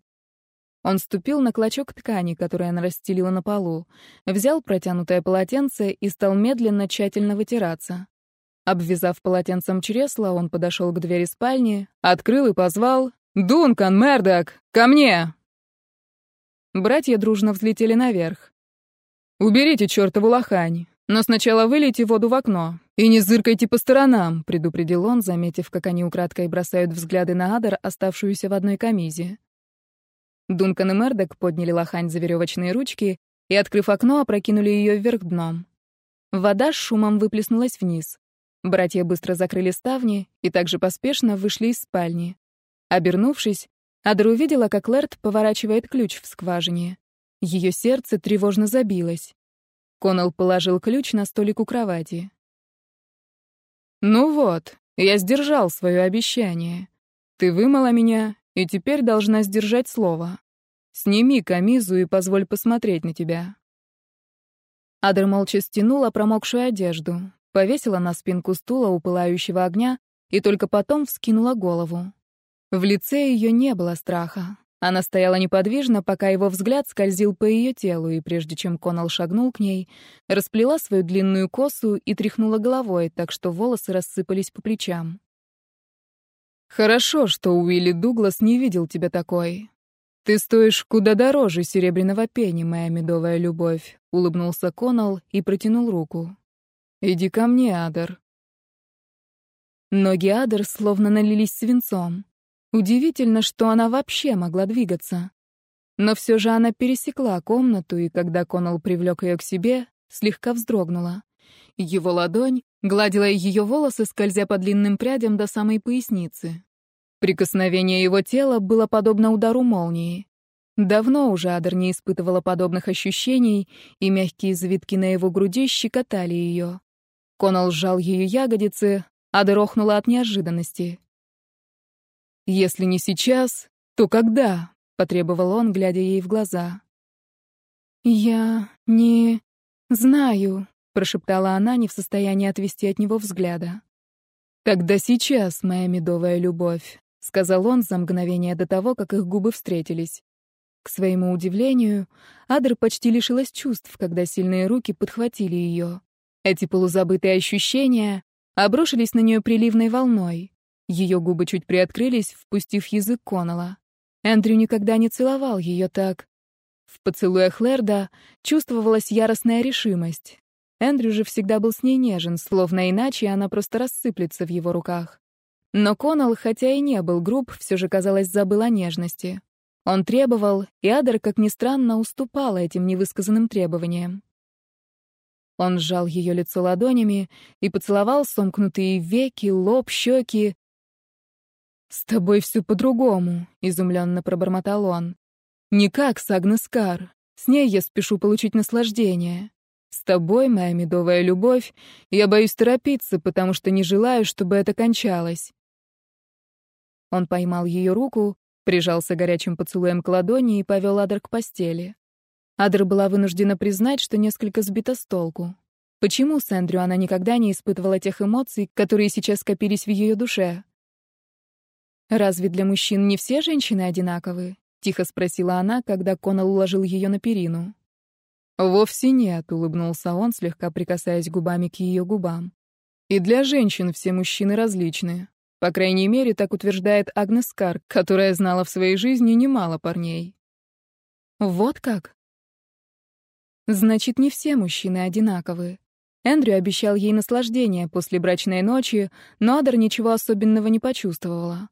Он ступил на клочок ткани, который она расстелила на полу, взял протянутое полотенце и стал медленно, тщательно вытираться. Обвязав полотенцем чресло, он подошел к двери спальни, открыл и позвал «Дункан, Мердок, ко мне!» Братья дружно взлетели наверх. «Уберите чертову лохань, но сначала вылейте воду в окно. «И не зыркайте по сторонам», — предупредил он, заметив, как они украдкой бросают взгляды на Адер, оставшуюся в одной камизе. Дункан и Мердок подняли лохань за веревочные ручки и, открыв окно, опрокинули ее вверх дном. Вода с шумом выплеснулась вниз. Братья быстро закрыли ставни и также поспешно вышли из спальни. Обернувшись, Адер увидела, как Лэрд поворачивает ключ в скважине. Ее сердце тревожно забилось. Коннелл положил ключ на столик у кровати. «Ну вот, я сдержал свое обещание. Ты вымыла меня, и теперь должна сдержать слово. Сними камизу и позволь посмотреть на тебя». Адер молча стянула промокшую одежду, повесила на спинку стула у пылающего огня и только потом вскинула голову. В лице ее не было страха. Она стояла неподвижно, пока его взгляд скользил по ее телу, и прежде чем Конал шагнул к ней, расплела свою длинную косу и тряхнула головой, так что волосы рассыпались по плечам. «Хорошо, что Уилли Дуглас не видел тебя такой. Ты стоишь куда дороже серебряного пени, моя медовая любовь», — улыбнулся Конал и протянул руку. «Иди ко мне, Адер». Ноги Адер словно налились свинцом. Удивительно, что она вообще могла двигаться. Но все же она пересекла комнату, и когда Коннелл привлек ее к себе, слегка вздрогнула. Его ладонь гладила ее волосы, скользя по длинным прядям до самой поясницы. Прикосновение его тела было подобно удару молнии. Давно уже Адер не испытывала подобных ощущений, и мягкие завитки на его груди щекотали ее. Коннелл сжал ее ягодицы, Адер охнула от неожиданности. «Если не сейчас, то когда?» — потребовал он, глядя ей в глаза. «Я не знаю», — прошептала она, не в состоянии отвести от него взгляда. «Тогда сейчас, моя медовая любовь», — сказал он за мгновение до того, как их губы встретились. К своему удивлению, Адр почти лишилась чувств, когда сильные руки подхватили ее. Эти полузабытые ощущения обрушились на нее приливной волной. Ее губы чуть приоткрылись, впустив язык Коннелла. Эндрю никогда не целовал ее так. В поцелуях Лерда чувствовалась яростная решимость. Эндрю же всегда был с ней нежен, словно иначе она просто рассыплется в его руках. Но Коннелл, хотя и не был груб, все же, казалось, забыл о нежности. Он требовал, и Адер, как ни странно, уступала этим невысказанным требованиям. Он сжал ее лицо ладонями и поцеловал сомкнутые веки, лоб, щеки. «С тобой все по-другому», — изумленно пробормотал он. «Не как с Агнес Кар. С ней я спешу получить наслаждение. С тобой, моя медовая любовь, я боюсь торопиться, потому что не желаю, чтобы это кончалось. Он поймал ее руку, прижался горячим поцелуем к ладони и повел Адр к постели. Адр была вынуждена признать, что несколько сбита с толку. Почему с Эндрю она никогда не испытывала тех эмоций, которые сейчас скопились в ее душе? «Разве для мужчин не все женщины одинаковы?» — тихо спросила она, когда Коннелл уложил ее на перину. «Вовсе нет», — улыбнулся он, слегка прикасаясь губами к ее губам. «И для женщин все мужчины различны. По крайней мере, так утверждает Агнес Кар, которая знала в своей жизни немало парней». «Вот как?» «Значит, не все мужчины одинаковы». Эндрю обещал ей наслаждение после брачной ночи, но Адер ничего особенного не почувствовала.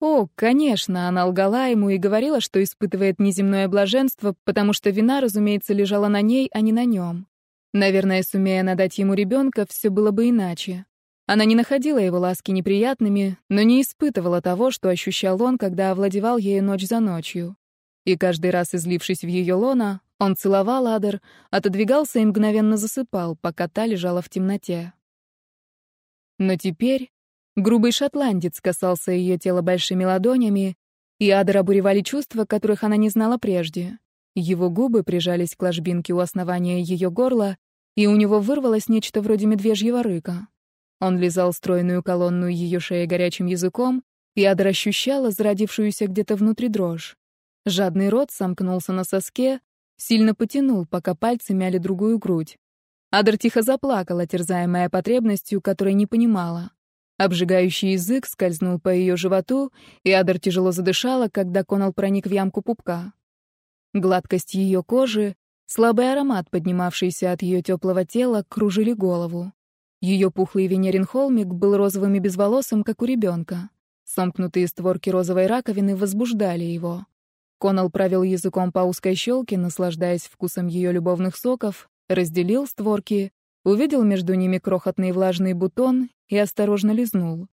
О, конечно, она лгала ему и говорила, что испытывает неземное блаженство, потому что вина, разумеется, лежала на ней, а не на нем. Наверное, сумея надать ему ребенка, все было бы иначе. Она не находила его ласки неприятными, но не испытывала того, что ощущал он, когда овладевал ею ночь за ночью. И каждый раз, излившись в ее лона, он целовал Адер, отодвигался и мгновенно засыпал, пока та лежала в темноте. Но теперь Грубый шотландец касался ее тела большими ладонями, и Адер обуревали чувства, которых она не знала прежде. Его губы прижались к ложбинке у основания ее горла, и у него вырвалось нечто вроде медвежьего рыка. Он лизал стройную колонну ее шеи горячим языком, и Адер ощущала зародившуюся где-то внутри дрожь. Жадный рот сомкнулся на соске, сильно потянул, пока пальцы мяли другую грудь. Адер тихо заплакала, терзаемая потребностью, которой не понимала. Обжигающий язык скользнул по ее животу, и Адер тяжело задышала, когда Конал проник в ямку пупка. Гладкость ее кожи, слабый аромат, поднимавшийся от ее теплого тела, кружили голову. Ее пухлый венерин холмик был розовым и безволосым, как у ребенка. Сомкнутые створки розовой раковины возбуждали его. Конал провел языком по узкой щелке, наслаждаясь вкусом ее любовных соков, разделил створки, увидел между ними крохотный влажный бутон и осторожно лизнул.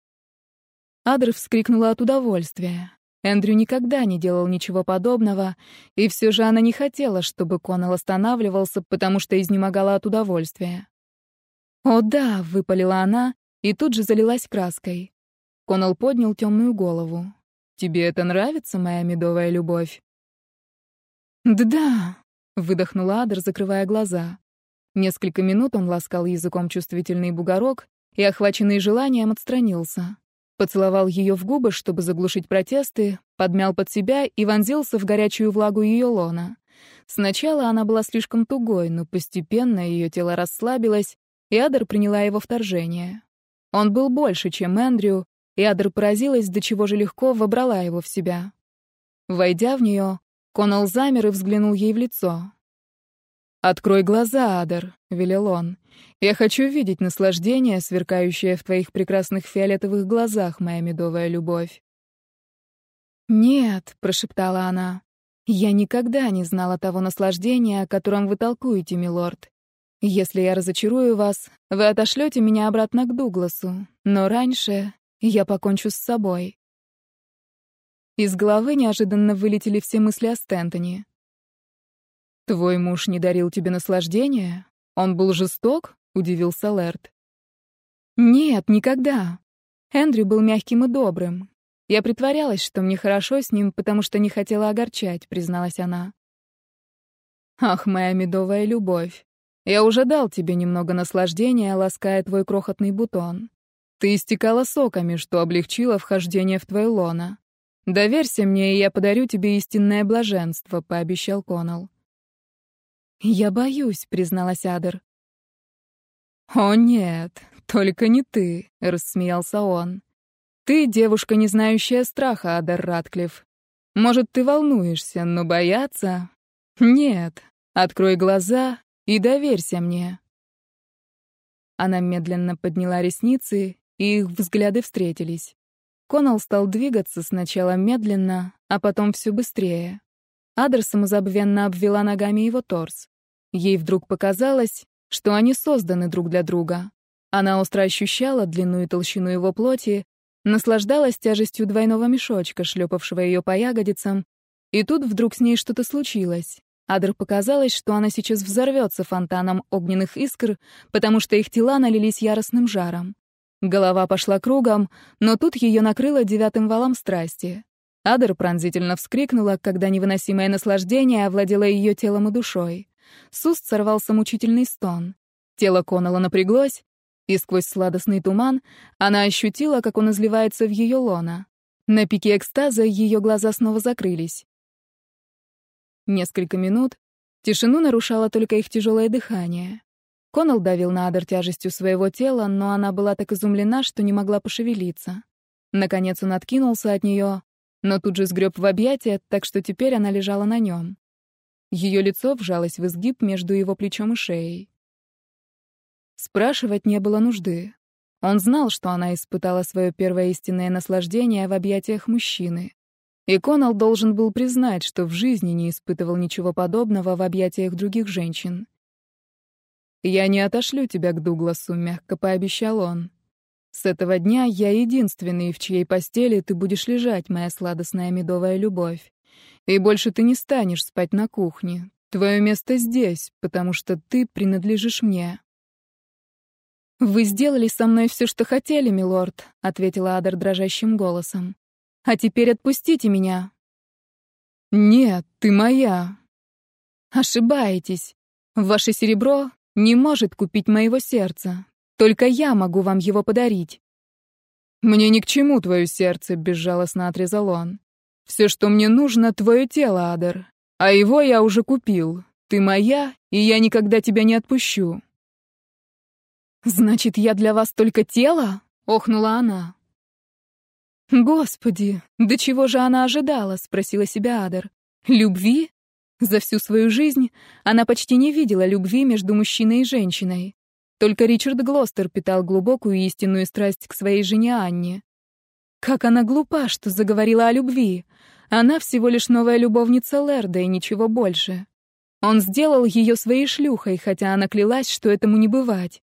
Адр вскрикнула от удовольствия. Эндрю никогда не делал ничего подобного, и все же она не хотела, чтобы Коннелл останавливался, потому что изнемогала от удовольствия. «О да!» — выпалила она и тут же залилась краской. Коннелл поднял темную голову. «Тебе это нравится, моя медовая любовь?» «Да-да», — выдохнула Адр, закрывая глаза. Несколько минут он ласкал языком чувствительный бугорок и, охваченный желанием, отстранился. Поцеловал ее в губы, чтобы заглушить протесты, подмял под себя и вонзился в горячую влагу ее лона. Сначала она была слишком тугой, но постепенно ее тело расслабилось, и Адер приняла его вторжение. Он был больше, чем Эндрю, и Адер поразилась, до чего же легко вобрала его в себя. Войдя в нее, Коннелл замер и взглянул ей в лицо. «Открой глаза, Адер», — велел он. «Я хочу видеть наслаждение, сверкающее в твоих прекрасных фиолетовых глазах, моя медовая любовь». «Нет», — прошептала она, — «я никогда не знала того наслаждения, о котором вы толкуете, милорд. Если я разочарую вас, вы отошлете меня обратно к Дугласу, но раньше я покончу с собой». Из головы неожиданно вылетели все мысли о Стентоне. «Твой муж не дарил тебе наслаждения? Он был жесток?» — удивился Лэрд. «Нет, никогда. Эндрю был мягким и добрым. Я притворялась, что мне хорошо с ним, потому что не хотела огорчать», — призналась она. «Ах, моя медовая любовь, я уже дал тебе немного наслаждения, лаская твой крохотный бутон. Ты истекала соками, что облегчило вхождение в твое лоно. Доверься мне, и я подарю тебе истинное блаженство», — пообещал Коннелл. «Я боюсь», — призналась Адер. «О нет, только не ты», — рассмеялся он. «Ты девушка, не знающая страха, Адер Ратклифф. Может, ты волнуешься, но бояться? Нет. Открой глаза и доверься мне». Она медленно подняла ресницы, и их взгляды встретились. Коннелл стал двигаться сначала медленно, а потом все быстрее. Адер самозабвенно обвела ногами его торс. Ей вдруг показалось, что они созданы друг для друга. Она остро ощущала длину и толщину его плоти, наслаждалась тяжестью двойного мешочка, шлепавшего ее по ягодицам, и тут вдруг с ней что-то случилось. Адр показалось, что она сейчас взорвется фонтаном огненных искр, потому что их тела налились яростным жаром. Голова пошла кругом, но тут ее накрыло девятым валом страсти. Адер пронзительно вскрикнула, когда невыносимое наслаждение овладело ее телом и душой. С уст сорвался мучительный стон. Тело Коннелла напряглось, и сквозь сладостный туман она ощутила, как он изливается в ее лона. На пике экстаза ее глаза снова закрылись. Несколько минут тишину нарушало только их тяжелое дыхание. Коннелл давил на Адер тяжестью своего тела, но она была так изумлена, что не могла пошевелиться. Наконец он откинулся от нее, но тут же сгреб в объятия, так что теперь она лежала на нем. Ее лицо вжалось в изгиб между его плечом и шеей. Спрашивать не было нужды. Он знал, что она испытала свое первое истинное наслаждение в объятиях мужчины. И Коннелл должен был признать, что в жизни не испытывал ничего подобного в объятиях других женщин. «Я не отошлю тебя к Дугласу», — мягко пообещал он. «С этого дня я единственный, в чьей постели ты будешь лежать, моя сладостная медовая любовь. И больше ты не станешь спать на кухне. Твое место здесь, потому что ты принадлежишь мне». «Вы сделали со мной все, что хотели, милорд», — ответила Адер дрожащим голосом. А теперь отпустите меня. Нет, ты моя. Ошибаетесь. Ваше серебро не может купить моего сердца. Только я могу вам его подарить. Мне ни к чему твое сердце, безжалостно отрезал он. Все, что мне нужно, твое тело, Адер. А его я уже купил. Ты моя, и я никогда тебя не отпущу. Значит, я для вас только тело? охнула она. «Господи, до чего же она ожидала?» — спросила себя Адер. «Любви?» За всю свою жизнь она почти не видела любви между мужчиной и женщиной. Только Ричард Глостер питал глубокую истинную страсть к своей жене Анне. Как она глупа, что заговорила о любви. Она всего лишь новая любовница Лерда и ничего больше. Он сделал ее своей шлюхой, хотя она клялась, что этому не бывать.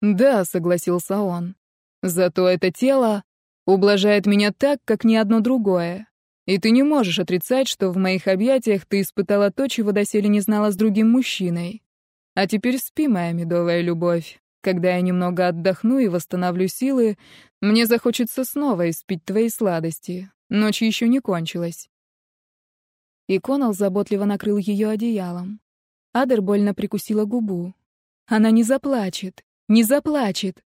«Да», — согласился он. «Зато это тело ублажает меня так, как ни одно другое. И ты не можешь отрицать, что в моих объятиях ты испытала то, чего доселе не знала с другим мужчиной. А теперь спи, моя медовая любовь. Когда я немного отдохну и восстановлю силы, мне захочется снова испить твои сладости. Ночь еще не кончилась. И Коннелл заботливо накрыл ее одеялом. Адер больно прикусила губу. Она не заплачет, не заплачет.